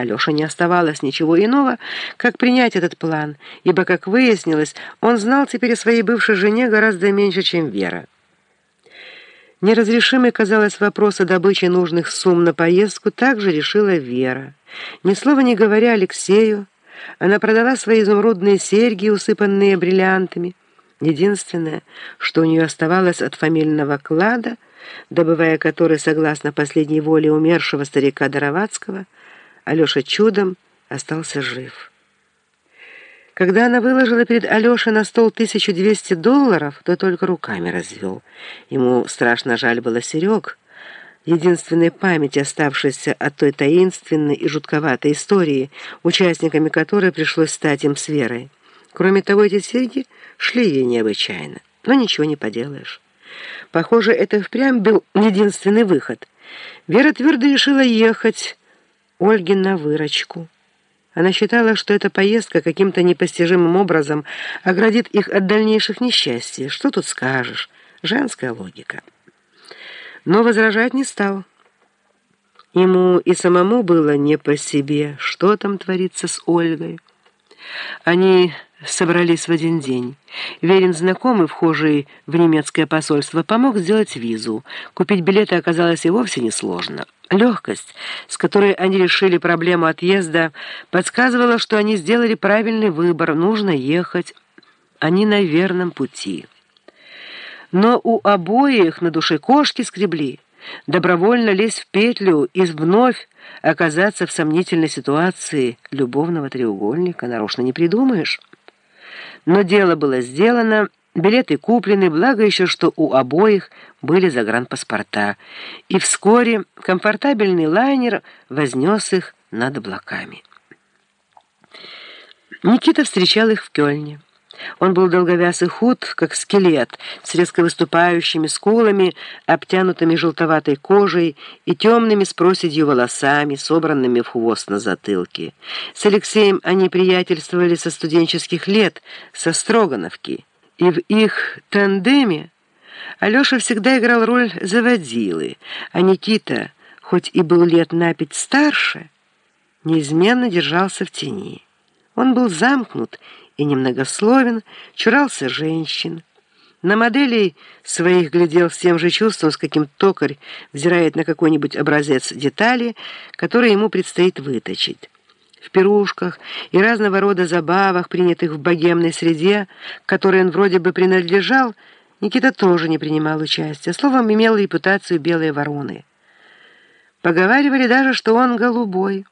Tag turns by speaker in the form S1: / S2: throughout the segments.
S1: Алёше не оставалось ничего иного, как принять этот план, ибо, как выяснилось, он знал теперь о своей бывшей жене гораздо меньше, чем Вера. Неразрешимый, казалось, вопрос о добыче нужных сумм на поездку также решила Вера. Ни слова не говоря Алексею, она продала свои изумрудные серьги, усыпанные бриллиантами. Единственное, что у нее оставалось от фамильного клада, добывая который, согласно последней воле умершего старика Доровацкого, Алеша чудом остался жив. Когда она выложила перед Алешей на стол 1200 долларов, то только руками развел. Ему страшно жаль было Серег, единственной памяти, оставшейся от той таинственной и жутковатой истории, участниками которой пришлось стать им с Верой. Кроме того, эти серьги шли ей необычайно. Но ничего не поделаешь. Похоже, это впрямь был единственный выход. Вера твердо решила ехать Ольге на выручку. Она считала, что эта поездка каким-то непостижимым образом оградит их от дальнейших несчастий. Что тут скажешь? Женская логика. Но возражать не стал. Ему и самому было не по себе, что там творится с Ольгой. Они собрались в один день. Верин знакомый, вхожий в немецкое посольство, помог сделать визу. Купить билеты оказалось и вовсе несложно. Легкость, с которой они решили проблему отъезда, подсказывала, что они сделали правильный выбор, нужно ехать. Они на верном пути. Но у обоих на душе кошки скребли. Добровольно лезть в петлю и вновь оказаться в сомнительной ситуации любовного треугольника нарочно не придумаешь. Но дело было сделано, билеты куплены, благо еще, что у обоих были загранпаспорта, и вскоре комфортабельный лайнер вознес их над облаками. Никита встречал их в Кёльне. Он был долговяз и худ, как скелет, с резко выступающими скулами, обтянутыми желтоватой кожей и темными с проседью волосами, собранными в хвост на затылке. С Алексеем они приятельствовали со студенческих лет, со Строгановки, и в их тандеме Алеша всегда играл роль заводилы, а Никита, хоть и был лет на пять старше, неизменно держался в тени. Он был замкнут и немногословен, чурался женщин. На моделей своих глядел с тем же чувством, с каким токарь взирает на какой-нибудь образец детали, который ему предстоит выточить. В пирушках и разного рода забавах, принятых в богемной среде, которой он вроде бы принадлежал, Никита тоже не принимал участия, словом, имел репутацию белой вороны. Поговаривали даже, что он голубой.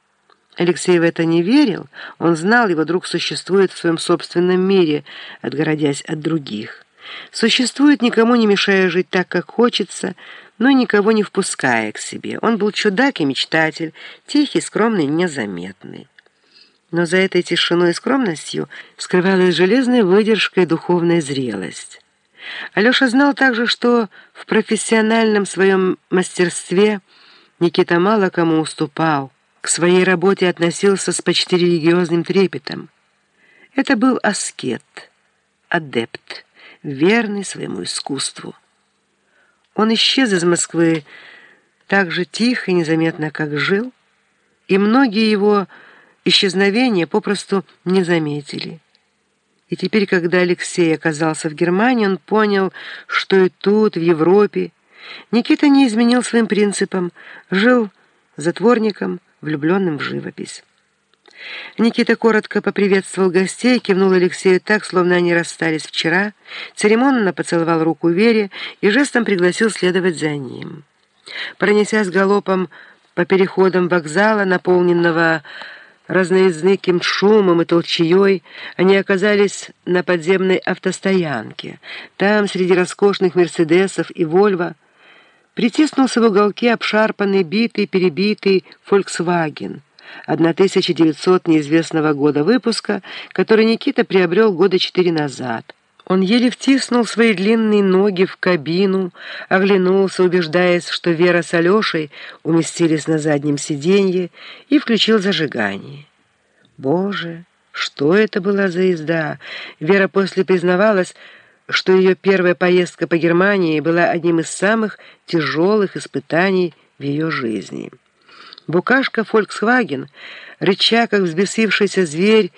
S1: Алексей в это не верил. Он знал, его друг существует в своем собственном мире, отгородясь от других. Существует, никому не мешая жить так, как хочется, но никого не впуская к себе. Он был чудак и мечтатель, тихий, скромный, незаметный. Но за этой тишиной и скромностью скрывалась железная выдержка и духовная зрелость. Алеша знал также, что в профессиональном своем мастерстве Никита мало кому уступал, к своей работе относился с почти религиозным трепетом. Это был аскет, адепт, верный своему искусству. Он исчез из Москвы так же тихо и незаметно, как жил, и многие его исчезновения попросту не заметили. И теперь, когда Алексей оказался в Германии, он понял, что и тут, в Европе, Никита не изменил своим принципам, жил затворником, влюбленным в живопись. Никита коротко поприветствовал гостей, кивнул Алексею так, словно они расстались вчера, церемонно поцеловал руку Вере и жестом пригласил следовать за ним. Пронесясь галопом по переходам вокзала, наполненного разноязыким шумом и толчеей, они оказались на подземной автостоянке. Там, среди роскошных «Мерседесов» и «Вольво», Притиснулся в уголке обшарпанный, битый, перебитый «Фольксваген» 1900 неизвестного года выпуска, который Никита приобрел года четыре назад. Он еле втиснул свои длинные ноги в кабину, оглянулся, убеждаясь, что Вера с Алешей уместились на заднем сиденье, и включил зажигание. Боже, что это была за езда? Вера после признавалась, что ее первая поездка по Германии была одним из самых тяжелых испытаний в ее жизни. Букашка «Фольксваген», рыча, как взбесившийся зверь,